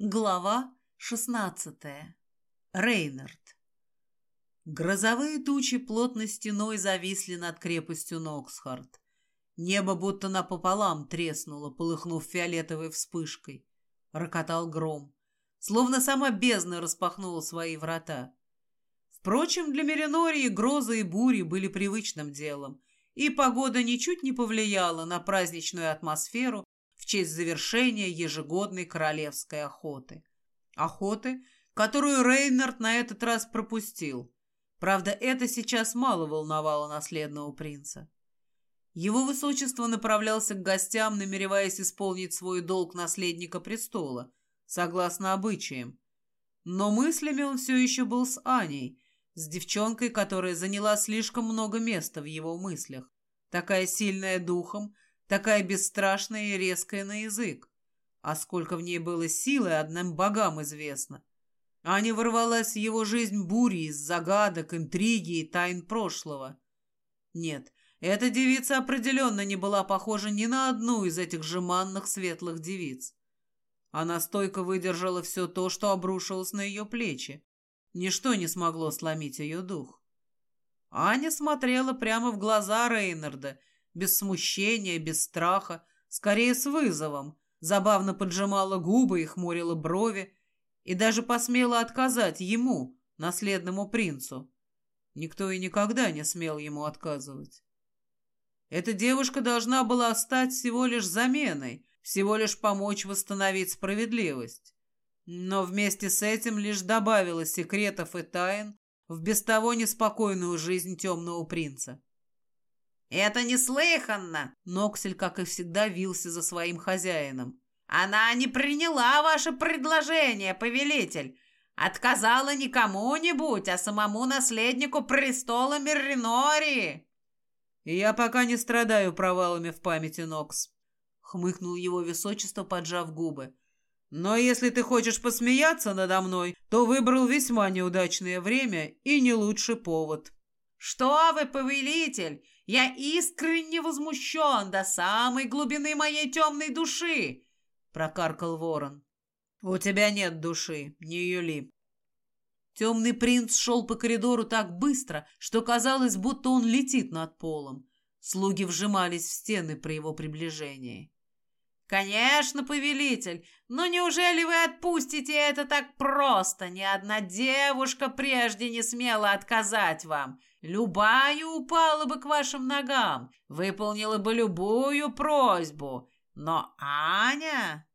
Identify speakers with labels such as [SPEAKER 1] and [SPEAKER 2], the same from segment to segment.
[SPEAKER 1] Глава шестнадцатая. Рейнард. Грозовые тучи плотной стеной зависли над крепостью Ноксхард. Небо будто напополам треснуло, полыхнув фиолетовой вспышкой. Рокотал гром. Словно сама бездна распахнула свои врата. Впрочем, для Меринории грозы и бури были привычным делом, и погода ничуть не повлияла на праздничную атмосферу в честь завершения ежегодной королевской охоты. Охоты, которую Рейнард на этот раз пропустил. Правда, это сейчас мало волновало наследного принца. Его высочество направлялся к гостям, намереваясь исполнить свой долг наследника престола, согласно обычаям. Но мыслями он все еще был с Аней, с девчонкой, которая заняла слишком много места в его мыслях, такая сильная духом, такая бесстрашная и резкая на язык. А сколько в ней было силы, одним богам известно. Аня ворвалась в его жизнь бурей из загадок, интриги и тайн прошлого. Нет, эта девица определенно не была похожа ни на одну из этих жеманных светлых девиц. Она стойко выдержала все то, что обрушилось на ее плечи. Ничто не смогло сломить ее дух. Аня смотрела прямо в глаза Рейнарда — без смущения, без страха, скорее с вызовом, забавно поджимала губы и хмурила брови, и даже посмела отказать ему, наследному принцу. Никто и никогда не смел ему отказывать. Эта девушка должна была стать всего лишь заменой, всего лишь помочь восстановить справедливость. Но вместе с этим лишь добавила секретов и тайн в без того неспокойную жизнь темного принца.
[SPEAKER 2] «Это неслыханно!»
[SPEAKER 1] Ноксель, как и всегда, вился за своим хозяином.
[SPEAKER 2] «Она не приняла ваше предложение, повелитель. Отказала не кому-нибудь, а самому наследнику престола Мерринории».
[SPEAKER 1] «Я пока не страдаю провалами в памяти, Нокс», — хмыкнул его высочество, поджав губы. «Но если ты хочешь посмеяться надо мной, то выбрал весьма неудачное время и не лучший повод».
[SPEAKER 2] «Что вы, повелитель! Я искренне возмущен до самой глубины моей темной души!» — прокаркал ворон.
[SPEAKER 1] «У тебя нет души, не юли». Темный принц шел по коридору так быстро, что казалось, будто он летит над полом. Слуги вжимались в стены при его приближении.
[SPEAKER 2] «Конечно, повелитель, но неужели вы отпустите это так просто? Ни одна девушка прежде не смела отказать вам. Любая упала бы к вашим ногам, выполнила бы любую просьбу. Но Аня...»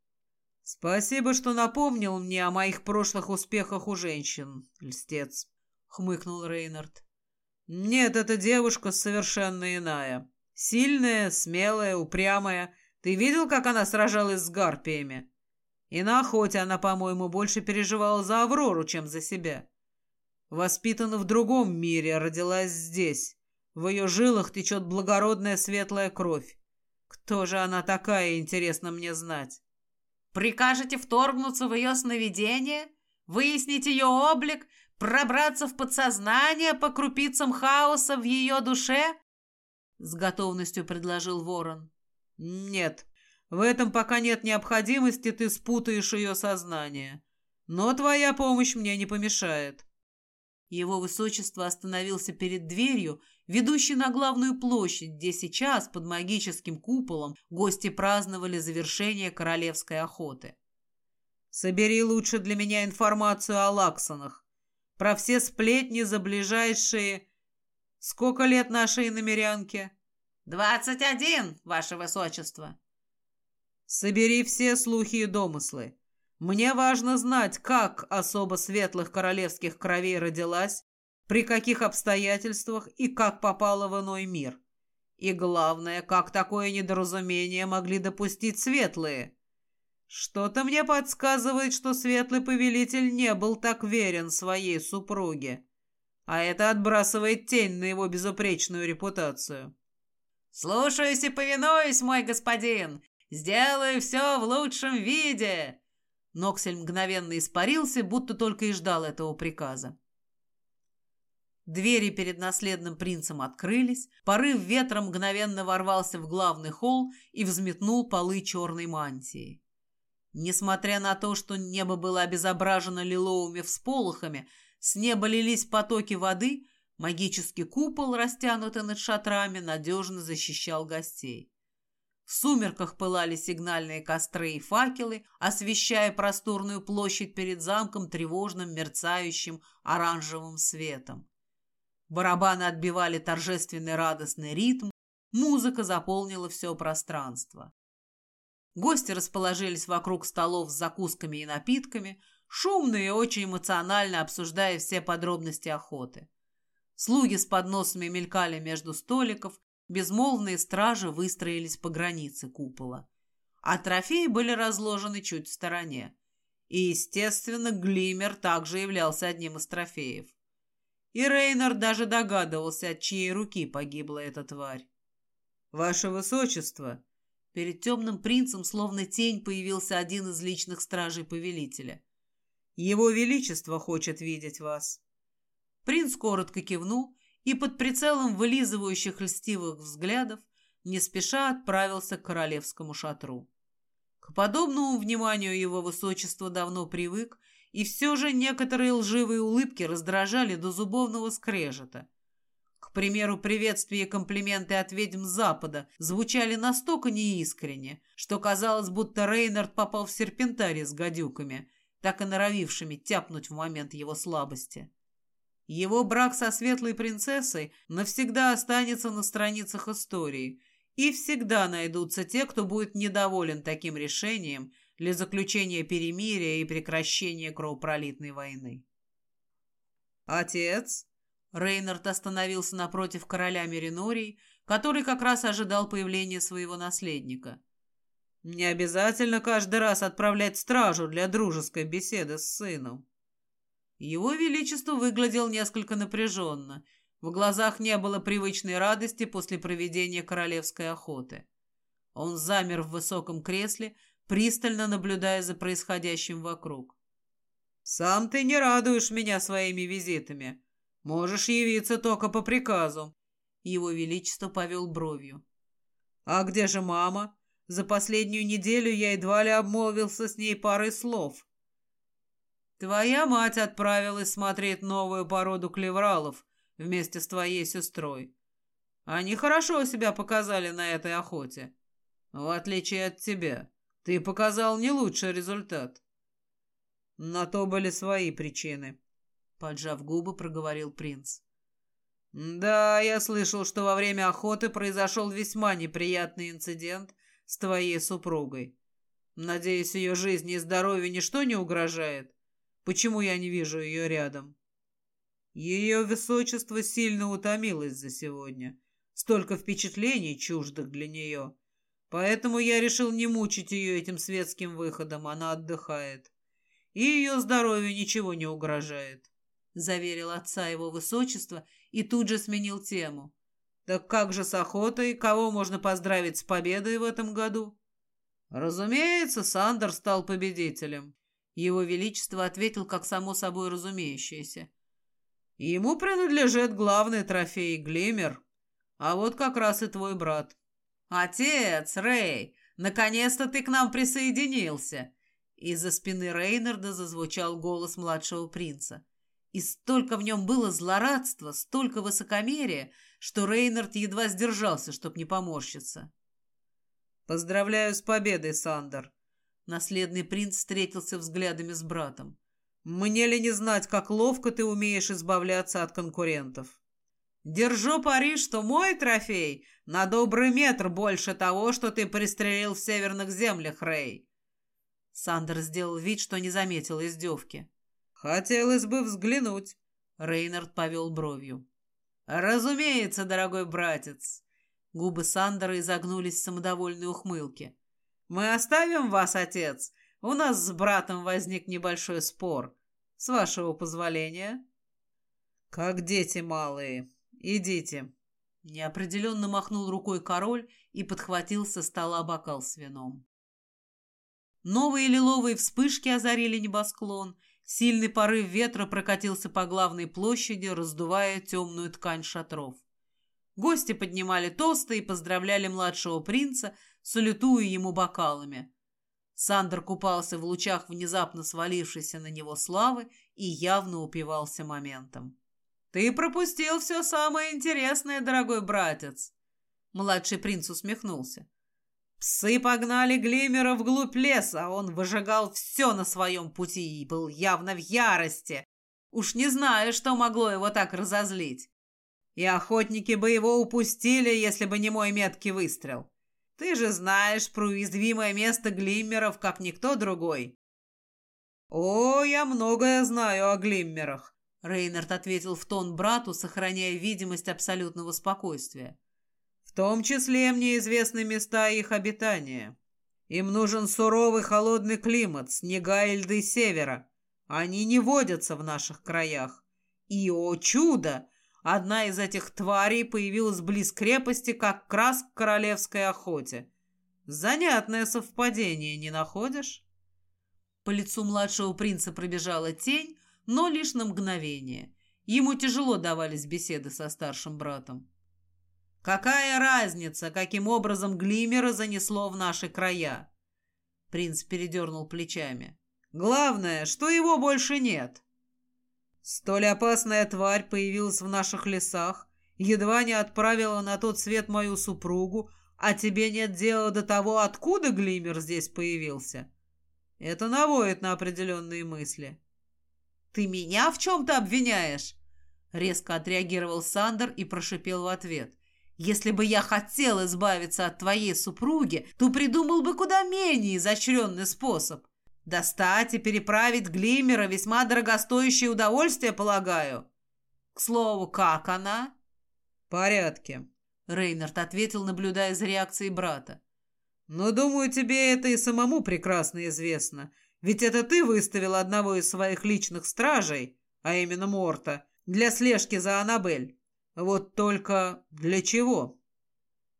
[SPEAKER 1] «Спасибо, что напомнил мне о моих прошлых успехах у женщин, льстец», — хмыкнул Рейнард. «Нет, эта девушка совершенно иная. Сильная, смелая, упрямая» Ты видел, как она сражалась с гарпиями? И на охоте она, по-моему, больше переживала за Аврору, чем за себя. Воспитана в другом мире, родилась здесь. В ее жилах течет благородная светлая кровь. Кто же она такая, интересно мне знать.
[SPEAKER 2] Прикажете вторгнуться в ее сновидение? Выяснить ее облик? Пробраться в подсознание по крупицам хаоса в ее душе? С готовностью предложил ворон.
[SPEAKER 1] «Нет, в этом пока нет необходимости, ты спутаешь ее сознание. Но твоя помощь мне не помешает». Его высочество остановился перед дверью, ведущей на главную площадь, где сейчас, под магическим куполом, гости праздновали завершение королевской охоты. «Собери лучше для меня информацию о Лаксонах. Про все сплетни за ближайшие... Сколько лет нашей намерянке?»
[SPEAKER 2] «Двадцать один, ваше высочество!»
[SPEAKER 1] «Собери все слухи и домыслы. Мне важно знать, как особо светлых королевских кровей родилась, при каких обстоятельствах и как попала в иной мир. И главное, как такое недоразумение могли допустить светлые. Что-то мне подсказывает, что светлый повелитель не был так верен своей супруге, а это отбрасывает тень на его безупречную репутацию».
[SPEAKER 2] «Слушаюсь и повинуюсь, мой господин! Сделаю все в лучшем виде!»
[SPEAKER 1] Ноксель мгновенно испарился, будто только и ждал этого приказа. Двери перед наследным принцем открылись, порыв ветра мгновенно ворвался в главный холл и взметнул полы черной мантии. Несмотря на то, что небо было обезображено лиловыми всполохами, с неба лились потоки воды, магический купол, растянутый над шатрами, надежно защищал гостей. В сумерках пылали сигнальные костры и факелы, освещая просторную площадь перед замком тревожным мерцающим оранжевым светом. Барабаны отбивали торжественный радостный ритм, музыка заполнила все пространство. Гости расположились вокруг столов с закусками и напитками, шумно и очень эмоционально обсуждая все подробности охоты. Слуги с подносами мелькали между столиков, Безмолвные стражи выстроились по границе купола, а трофеи были разложены чуть в стороне. И, естественно, Глимер также являлся одним из трофеев. И Рейнер даже догадывался, от чьей руки погибла эта тварь. «Ваше Высочество!» Перед темным принцем словно тень появился один из личных стражей повелителя. «Его Величество хочет видеть вас!» Принц коротко кивнул и под прицелом вылизывающих льстивых взглядов не спеша отправился к королевскому шатру. К подобному вниманию его высочество давно привык, и все же некоторые лживые улыбки раздражали до зубовного скрежета. К примеру, приветствия и комплименты от ведьм Запада звучали настолько неискренне, что казалось, будто Рейнард попал в серпентарий с гадюками, так и норовившими тяпнуть в момент его слабости. Его брак со светлой принцессой навсегда останется на страницах истории, и всегда найдутся те, кто будет недоволен таким решением для заключения перемирия и прекращения кровопролитной войны. «Отец?» Рейнард остановился напротив короля Меринорий, который как раз ожидал появления своего наследника. «Не обязательно каждый раз отправлять стражу для дружеской беседы с сыном». Его Величество выглядел несколько напряженно. В глазах не было привычной радости после проведения королевской охоты. Он замер в высоком кресле, пристально наблюдая за происходящим вокруг. «Сам ты не радуешь меня своими визитами. Можешь явиться только по приказу». Его Величество повел бровью. «А где же мама? За последнюю неделю я едва ли обмолвился с ней парой слов». Твоя мать отправилась смотреть новую породу клевралов вместе с твоей сестрой. Они хорошо себя показали на этой охоте. В отличие от тебя, ты показал не лучший результат. На то были свои причины, поджав губы, проговорил принц. Да, я слышал, что во время охоты произошел весьма неприятный инцидент с твоей супругой. Надеюсь, ее жизни и здоровью ничто не угрожает. Почему я не вижу ее рядом? Ее высочество сильно утомилось за сегодня. Столько впечатлений чуждых для нее. Поэтому я решил не мучить ее этим светским выходом, она отдыхает. И ее здоровью ничего не угрожает, — заверил отца его высочество и тут же сменил тему. Так как же с охотой? Кого можно поздравить с победой в этом году? Разумеется, Сандер стал победителем. Его Величество ответил, как само собой разумеющееся. Ему принадлежит главный трофей Глимер, а вот как раз и твой брат. Отец, Рэй, наконец-то ты к нам присоединился. Из-за спины Рейнарда зазвучал голос младшего принца. И столько в нем было злорадства, столько высокомерия, что Рейнард едва сдержался, чтоб не поморщиться. «Поздравляю с победой, Сандер!» Наследный принц встретился взглядами с братом. «Мне ли не знать, как ловко ты умеешь избавляться от конкурентов?» «Держу пари, что мой трофей на добрый метр больше того, что ты пристрелил в северных землях, Рэй!» Сандер сделал вид, что не заметил издевки. «Хотелось бы взглянуть», — Рейнард повел бровью. «Разумеется, дорогой братец!» Губы Сандера изогнулись в самодовольной ухмылке. «Мы оставим вас, отец. У нас с братом возник небольшой спор. С вашего позволения?» «Как дети малые. Идите». Неопределенно махнул рукой король и подхватил со стола бокал с вином. Новые лиловые вспышки озарили небосклон. Сильный порыв ветра прокатился по главной площади, раздувая темную ткань шатров. Гости поднимали тосты и поздравляли младшего принца салютуя ему бокалами. Сандер купался в лучах внезапно свалившейся на него славы и явно упивался моментом. «Ты пропустил все самое интересное, дорогой братец!» Младший принц усмехнулся. Псы погнали Глимера вглубь леса, он выжигал все на своем пути и был явно в ярости. Уж не знаю, что могло его так разозлить. И охотники бы его упустили, если бы не мой меткий выстрел. Ты же знаешь про уязвимое место Глиммеров, как никто другой. «О, я многое знаю о Глиммерах», — Рейнард ответил в тон брату, сохраняя видимость абсолютного спокойствия. «В том числе мне известны места их обитания. Им нужен суровый холодный климат, снега и льды севера. Они не водятся в наших краях. И, о чудо, одна из этих тварей появилась близ крепости, как крас к королевской охоте. Занятное совпадение, не находишь? По лицу младшего принца пробежала тень, но лишь на мгновение. Ему тяжело давались беседы со старшим братом. «Какая разница, каким образом Глимера занесло в наши края?» Принц передернул плечами. Главное, что его больше нет. Столь опасная тварь появилась в наших лесах, едва не отправила на тот свет мою супругу, а тебе нет дела до того, откуда Глимер здесь появился. Это наводит на определенные мысли. «Ты меня в чем-то обвиняешь?» Резко отреагировал Сандер и прошипел в ответ. «Если бы я хотел избавиться от твоей супруги, то придумал бы куда менее изощренный способ. Достать и переправить Глиммера весьма дорогостоящее удовольствие, полагаю. К слову, как она? В порядке, Рейнард ответил, наблюдая за реакцией брата. Но, думаю, тебе это и самому прекрасно известно. Ведь это ты выставил одного из своих личных стражей, а именно Морта, для слежки за Аннабель. Вот только для чего?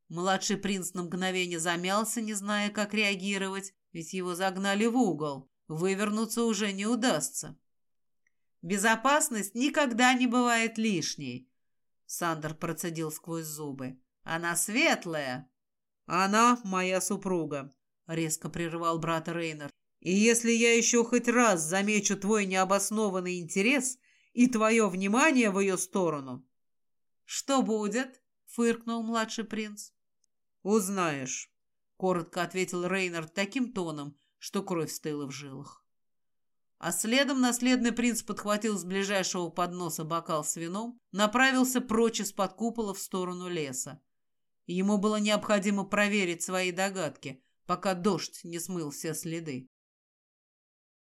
[SPEAKER 1] Младший принц на мгновение замялся, не зная, как реагировать, ведь его загнали в угол. Вывернуться уже не удастся. Безопасность никогда не бывает лишней. Сандер процедил сквозь зубы. Она светлая. Она моя супруга, резко прервал брата Рейнер. И если я еще хоть раз замечу твой необоснованный интерес и твое внимание в ее сторону... Что будет? Фыркнул младший принц. Узнаешь коротко ответил Рейнер таким тоном, что кровь стыла в жилах. А следом наследный принц подхватил с ближайшего подноса бокал с вином, направился прочь из-под купола в сторону леса. Ему было необходимо проверить свои догадки, пока дождь не смыл все следы.